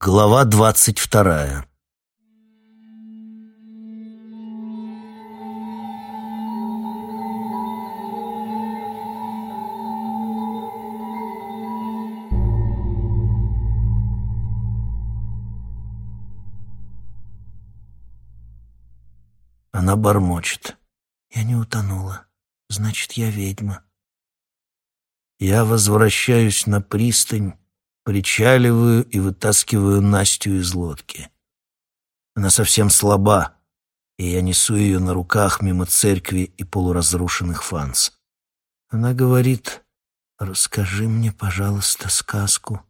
Глава двадцать вторая Она бормочет. Я не утонула. Значит, я ведьма. Я возвращаюсь на пристань, причаливаю и вытаскиваю Настю из лодки. Она совсем слаба, и я несу ее на руках мимо церкви и полуразрушенных фанс. Она говорит, «Расскажи мне, пожалуйста, сказку».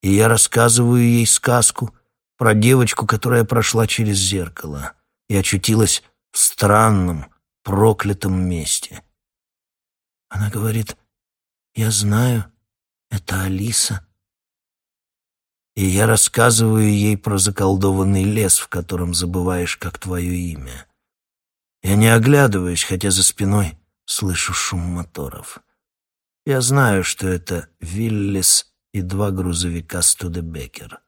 И я рассказываю ей сказку про девочку, которая прошла через зеркало и очутилась в странном, проклятом месте. Она говорит, «Я знаю, это Алиса». И я рассказываю ей про заколдованный лес, в котором забываешь, как твое имя. Я не оглядываюсь, хотя за спиной слышу шум моторов. Я знаю, что это Виллис и два грузовика Студебекер.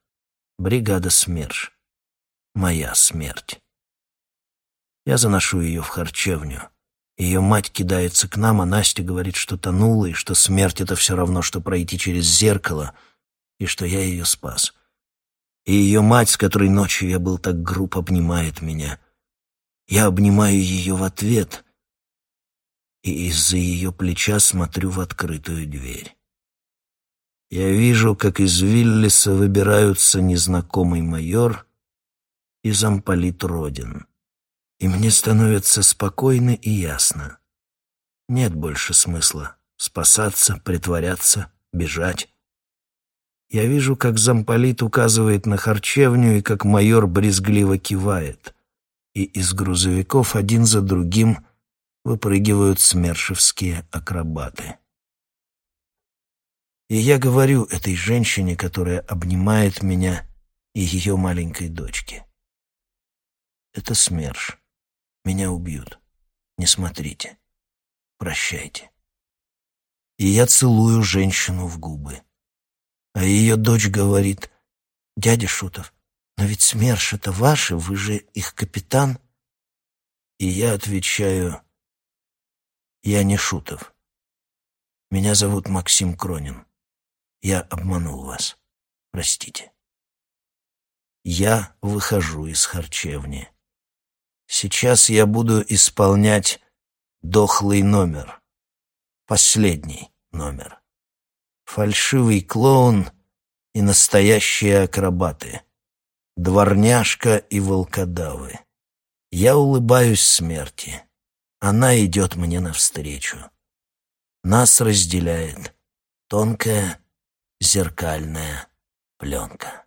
Бригада СМЕРШ. Моя смерть. Я заношу ее в харчевню. Ее мать кидается к нам, а Настя говорит, что тонула, и что смерть — это все равно, что пройти через зеркало, и что я ее спас. И ее мать, с которой ночью я был так груб, обнимает меня. Я обнимаю ее в ответ, и из-за ее плеча смотрю в открытую дверь. Я вижу, как из Виллиса выбираются незнакомый майор и замполит Родин и мне становится спокойно и ясно. Нет больше смысла спасаться, притворяться, бежать. Я вижу, как замполит указывает на харчевню и как майор брезгливо кивает. И из грузовиков один за другим выпрыгивают смершевские акробаты. И я говорю этой женщине, которая обнимает меня и ее маленькой дочке. Это СМЕРШ. Меня убьют. Не смотрите. Прощайте. И я целую женщину в губы. А ее дочь говорит, «Дядя Шутов, но ведь СМЕРШ — это ваши, вы же их капитан». И я отвечаю, «Я не Шутов. Меня зовут Максим Кронин. Я обманул вас. Простите». Я выхожу из харчевни. Сейчас я буду исполнять дохлый номер. Последний номер. Фальшивый клоун и настоящие акробаты. Дворняжка и волкодавы. Я улыбаюсь смерти. Она идет мне навстречу. Нас разделяет тонкая зеркальная пленка.